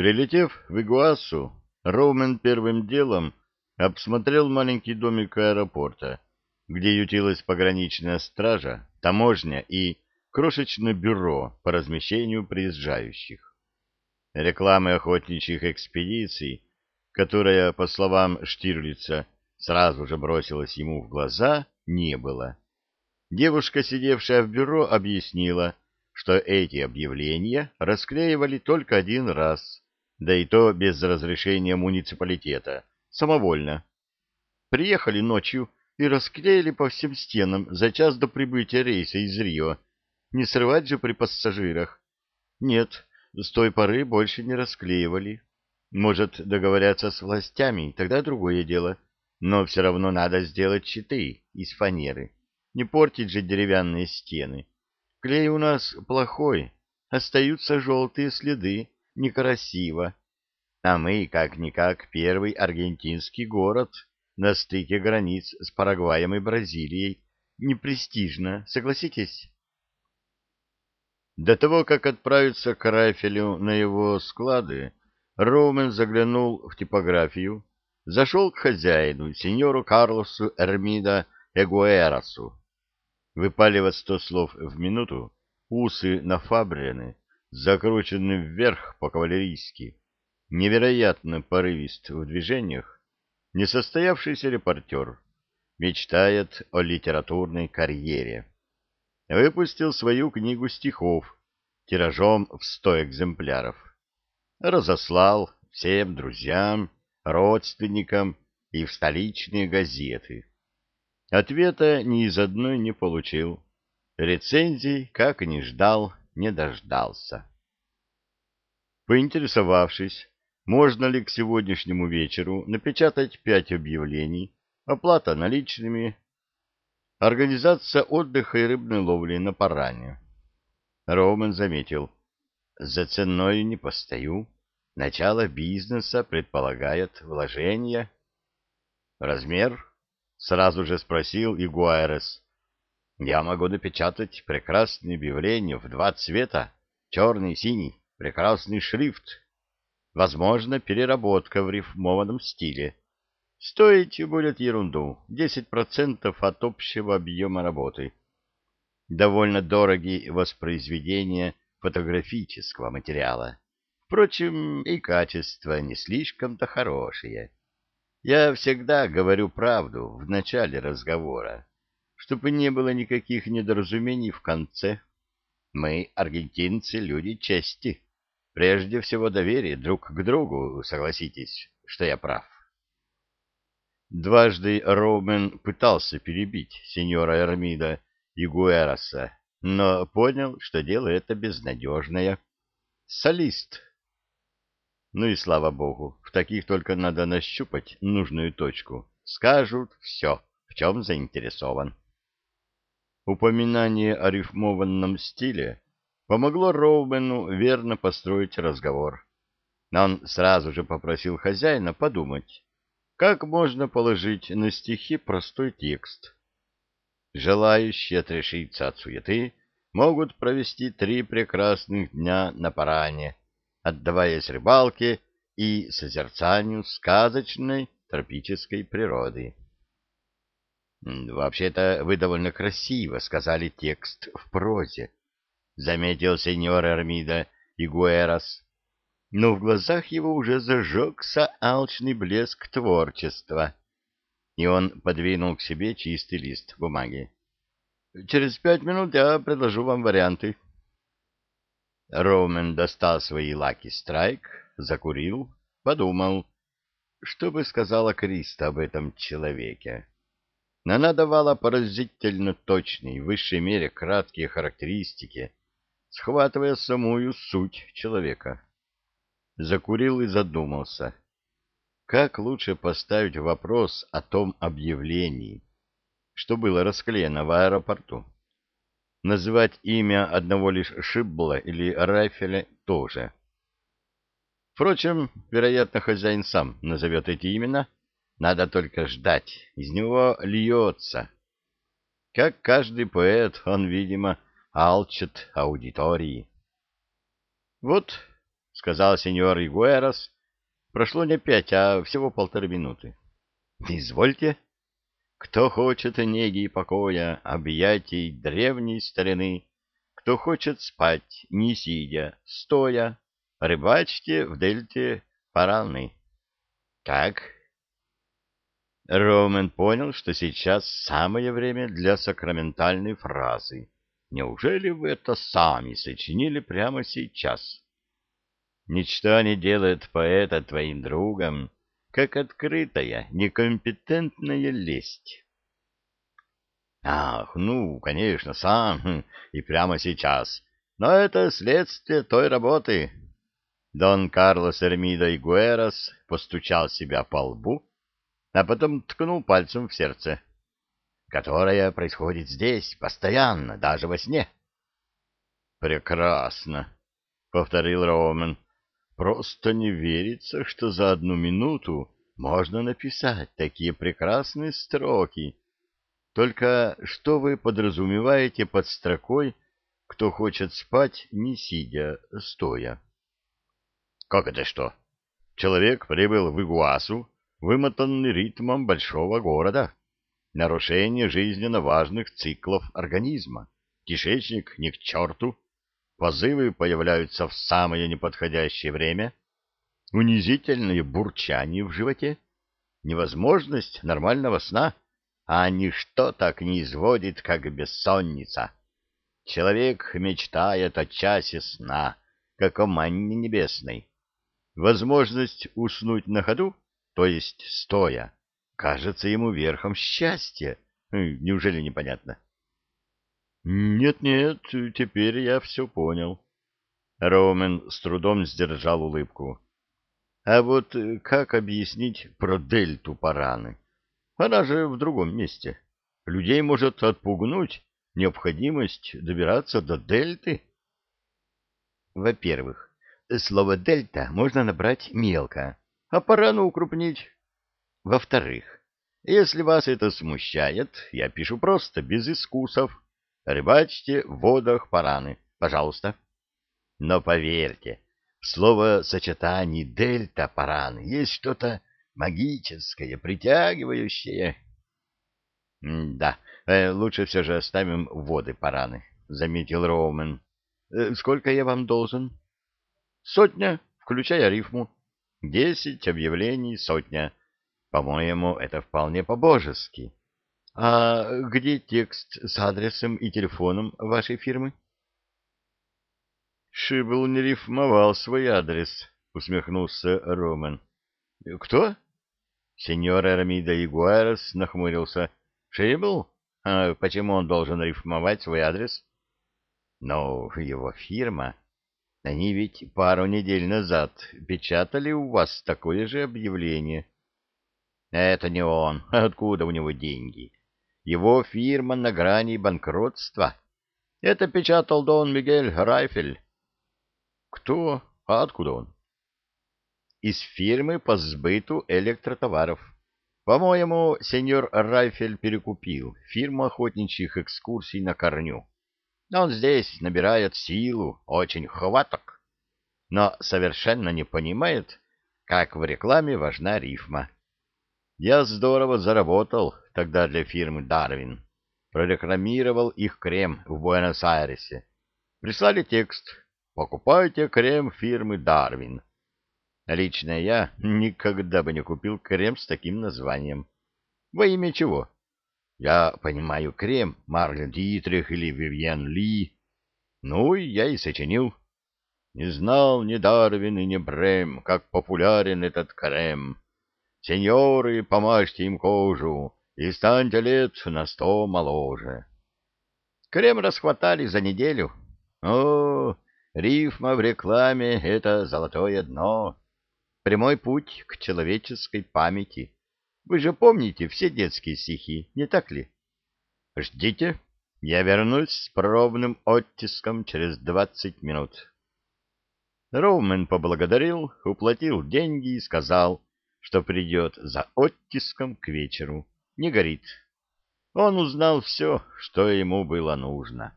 Прилетев в Игуасу, Роумен первым делом обсмотрел маленький домик аэропорта, где ютилась пограничная стража, таможня и крошечное бюро по размещению приезжающих. Рекламы охотничьих экспедиций, которая, по словам Штирлица, сразу же бросилась ему в глаза, не было. Девушка, сидевшая в бюро, объяснила, что эти объявления расклеивали только один раз, да и то без разрешения муниципалитета, самовольно. Приехали ночью и расклеили по всем стенам за час до прибытия рейса из Рио. Не срывать же при пассажирах. Нет, с той поры больше не расклеивали. Может, договорятся с властями, тогда другое дело. Но все равно надо сделать щиты из фанеры. Не портить же деревянные стены. Клей у нас плохой, остаются желтые следы, некрасиво. А мы, как-никак, первый аргентинский город на стыке границ с Парагваем и Бразилией. Непрестижно, согласитесь? До того, как отправиться к Райфелю на его склады, Роумен заглянул в типографию, зашел к хозяину, сеньору Карлосу Эрмида Эгуэрасу. Выпаливая сто слов в минуту, усы нафабрены, закручены вверх по-кавалерийски, невероятно порывист в движениях, несостоявшийся репортер, мечтает о литературной карьере. Выпустил свою книгу стихов тиражом в сто экземпляров. Разослал всем друзьям, родственникам и в столичные газеты. Ответа ни из одной не получил. Рецензий, как и не ждал, не дождался. Поинтересовавшись, можно ли к сегодняшнему вечеру напечатать пять объявлений, оплата наличными, организация отдыха и рыбной ловли на Паране. Роман заметил, за ценой не постою, начало бизнеса предполагает вложения. Размер Сразу же спросил Игуайрес. Я могу напечатать прекрасное объявление в два цвета, черный и синий, прекрасный шрифт. Возможно, переработка в рифмованном стиле. Стоить будет ерунду, 10% от общего объема работы. Довольно дорогие воспроизведения фотографического материала. Впрочем, и качество не слишком-то хорошее. Я всегда говорю правду в начале разговора, чтобы не было никаких недоразумений в конце. Мы, аргентинцы, люди чести. Прежде всего доверие друг к другу, согласитесь, что я прав. Дважды Роумен пытался перебить сеньора Эрмида Игуэроса, но понял, что дело это безнадежное. Солист ну и слава богу, в таких только надо нащупать нужную точку. Скажут все, в чем заинтересован. Упоминание о рифмованном стиле помогло Роумену верно построить разговор. Но он сразу же попросил хозяина подумать, как можно положить на стихи простой текст. Желающие отрешиться от суеты могут провести три прекрасных дня на Паране, отдаваясь рыбалке и созерцанию сказочной тропической природы. «Вообще-то вы довольно красиво сказали текст в прозе», — заметил сеньор Эрмида Игуэрос. Но в глазах его уже зажегся алчный блеск творчества, и он подвинул к себе чистый лист бумаги. «Через пять минут я предложу вам варианты». Роумен достал свои лаки страйк, закурил, подумал, что бы сказала Криста об этом человеке. Она давала поразительно точные, в высшей мере краткие характеристики, схватывая самую суть человека. Закурил и задумался, как лучше поставить вопрос о том объявлении, что было расклеено в аэропорту. Называть имя одного лишь Шиббла или Райфеля тоже. Впрочем, вероятно, хозяин сам назовет эти имена. Надо только ждать. Из него льется. Как каждый поэт, он, видимо, алчит аудитории. Вот сказал сеньор Игуэрос. Прошло не пять, а всего полторы минуты. Извольте. Кто хочет неги и покоя, объятий древней старины, кто хочет спать, не сидя, стоя, рыбачьте в дельте параны. Как? Ромен понял, что сейчас самое время для сакраментальной фразы. Неужели вы это сами сочинили прямо сейчас? Ничто не делает поэта твоим другом, как открытая, некомпетентная лесть. Ах, ну, конечно, сам, хм, и прямо сейчас. Но это следствие той работы. Дон Карлос Эрмидо Игуэрос постучал себя по лбу, а потом ткнул пальцем в сердце которая происходит здесь, постоянно, даже во сне. «Прекрасно», — повторил Роумен. «Просто не верится, что за одну минуту можно написать такие прекрасные строки. Только что вы подразумеваете под строкой «кто хочет спать, не сидя, стоя»?» «Как это что? Человек прибыл в Игуасу, вымотанный ритмом большого города» нарушение жизненно важных циклов организма. Кишечник не к черту, позывы появляются в самое неподходящее время, унизительное бурчание в животе, невозможность нормального сна, а ничто так не изводит, как бессонница. Человек мечтает о часе сна, как о манне небесной. Возможность уснуть на ходу, то есть стоя, кажется ему верхом счастья. Неужели непонятно? Нет-нет, теперь я все понял. Роумен с трудом сдержал улыбку. А вот как объяснить про дельту Параны? Она же в другом месте. Людей может отпугнуть необходимость добираться до дельты. Во-первых, слово «дельта» можно набрать мелко, а Парану укрупнить. Во-вторых, если вас это смущает, я пишу просто, без искусов. Рыбачьте в водах Параны, пожалуйста. Но поверьте, в слово-сочетании «дельта Параны» есть что-то магическое, притягивающее. — Да, э, лучше все же оставим воды Параны, — заметил Роумен. Э, — Сколько я вам должен? — Сотня, включая рифму. Десять объявлений, сотня. По-моему, это вполне по-божески. А где текст с адресом и телефоном вашей фирмы? Шибл не рифмовал свой адрес, усмехнулся Роман. Кто? Сеньор Эрмида Игуэрос нахмурился. Шибл? А почему он должен рифмовать свой адрес? Но его фирма... Они ведь пару недель назад печатали у вас такое же объявление. Это не он. Откуда у него деньги? Его фирма на грани банкротства. Это печатал Дон Мигель Райфель. Кто? А откуда он? Из фирмы по сбыту электротоваров. По-моему, сеньор Райфель перекупил фирму охотничьих экскурсий на корню. Он здесь набирает силу, очень хваток, но совершенно не понимает, как в рекламе важна рифма. Я здорово заработал тогда для фирмы «Дарвин». Прорекламировал их крем в Буэнос-Айресе. Прислали текст «Покупайте крем фирмы «Дарвин». Лично я никогда бы не купил крем с таким названием. Во имя чего? Я понимаю крем Марлен Дитрих или Вивьен Ли. Ну, я и сочинил. Не знал ни Дарвин и ни Брем, как популярен этот крем. Сеньоры, помажьте им кожу и станьте лет на сто моложе. Крем расхватали за неделю. О, рифма в рекламе — это золотое дно. Прямой путь к человеческой памяти. Вы же помните все детские стихи, не так ли? Ждите, я вернусь с пробным оттиском через двадцать минут. Роумен поблагодарил, уплатил деньги и сказал — что придет за оттиском к вечеру. Не горит. Он узнал все, что ему было нужно.